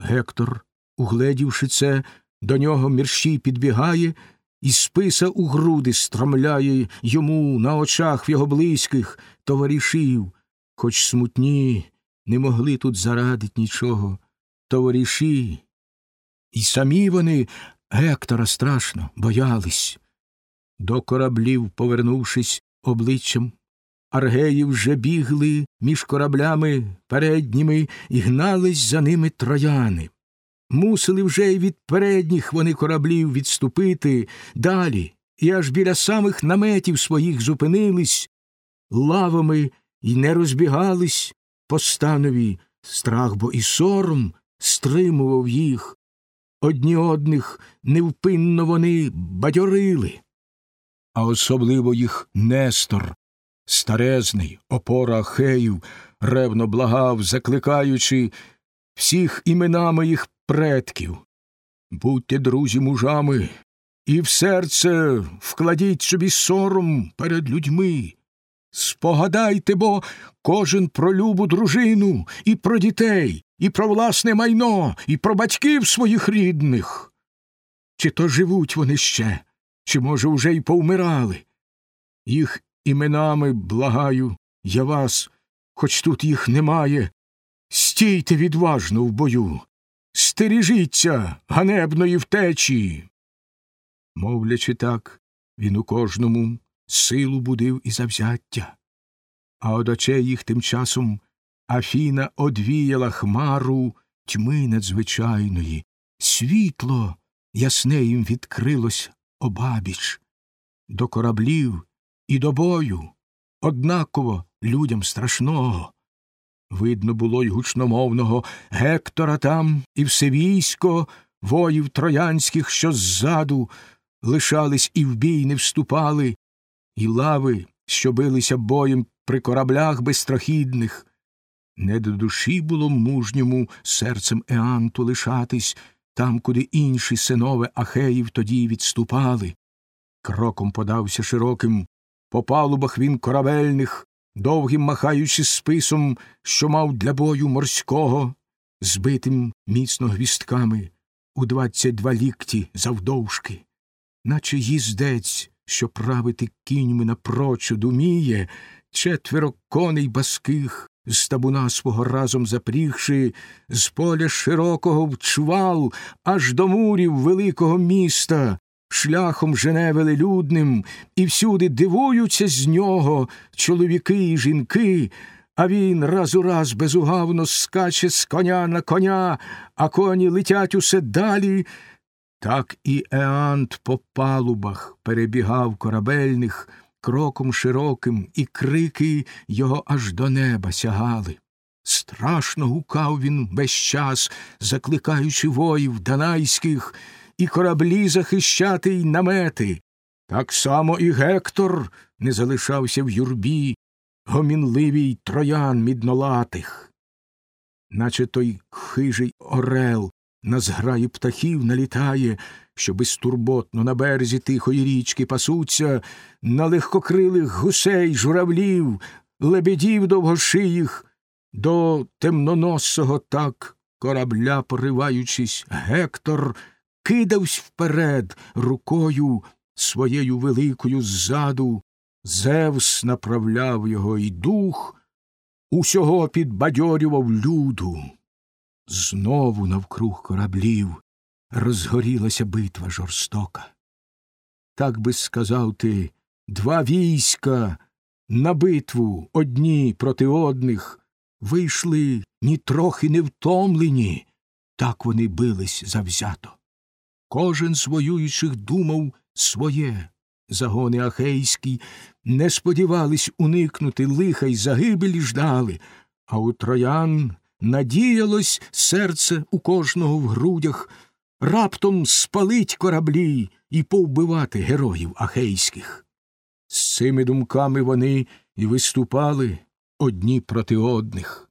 Гектор, угледівши це, до нього мерщій підбігає і списа у груди стромляє йому на очах в його близьких товаришів, хоч смутні не могли тут зарадить нічого. Товариші, і самі вони Гектора страшно боялись. До кораблів, повернувшись обличчям, аргеї вже бігли між кораблями передніми і гнались за ними трояни. Мусили вже й від передніх вони кораблів відступити далі, і аж біля самих наметів своїх зупинились, лавами й не розбігались по станові страх, бо і сором стримував їх. Одні одних невпинно вони бадьорили, а особливо їх Нестор, старезний, опора Ахеїв, ревно благав, закликаючи всіх іменами їх предків. Будьте, друзі, мужами, і в серце вкладіть собі сором перед людьми. Спогадайте бо кожен про любу дружину, і про дітей, і про власне майно, і про батьків своїх рідних. Чи то живуть вони ще, чи, може, уже й повмирали? Їх іменами благаю я вас, хоч тут їх немає. Стійте відважно в бою, стережіться ганебної втечі. Мовлячи так, він у кожному силу будив і завзяття, а од очей їх тим часом Афіна одвіяла хмару тьми надзвичайної, світло ясне їм відкрилось обабіч, до кораблів і до бою, однаково людям страшного. Видно було й гучномовного Гектора там і все військо воїв троянських, що ззаду лишались і в бій не вступали, і лави, що билися боєм при кораблях безстрахідних. Не до душі було мужньому серцем Еанту лишатись там, куди інші синове Ахеїв тоді відступали. Кроком подався широким, по палубах він корабельних, довгим махаючи списом, що мав для бою морського, збитим міцно гвістками у двадцять два лікті завдовжки, наче їздець, що правити кіньми напрочуд уміє, четверо коней баских, з табуна свого разом запрігши, з поля широкого в чвал аж до мурів великого міста, шляхом жене велелюдним, і всюди дивуються з нього чоловіки і жінки, а він раз у раз безугавно скаче з коня на коня, а коні летять усе далі. Так і Еант по палубах перебігав корабельних кроком широким, і крики його аж до неба сягали. Страшно гукав він весь час, закликаючи воїв данайських, і кораблі захищати й намети. Так само і Гектор не залишався в юрбі, гомінливій троян міднолатих. Наче той хижий орел на зграї птахів налітає, що безтурботно на березі тихої річки пасуться, на легкокрилих гусей, журавлів, лебедів довгошиїх, до темноносого так корабля, пориваючись, Гектор кидавсь вперед рукою своєю великою ззаду, Зевс направляв його і дух, усього підбадьорював люду. Знову навкруг кораблів розгорілася битва жорстока. Так би сказав ти, два війська на битву одні проти одних вийшли нітрохи не втомлені, так вони бились завзято. Кожен з воюючих думав своє. Загони ахейські не сподівались уникнути лиха й загибелі ждали, а у троян надіялось серце у кожного в грудях раптом спалить кораблі і повбивати героїв ахейських. З цими думками вони і виступали одні проти одних.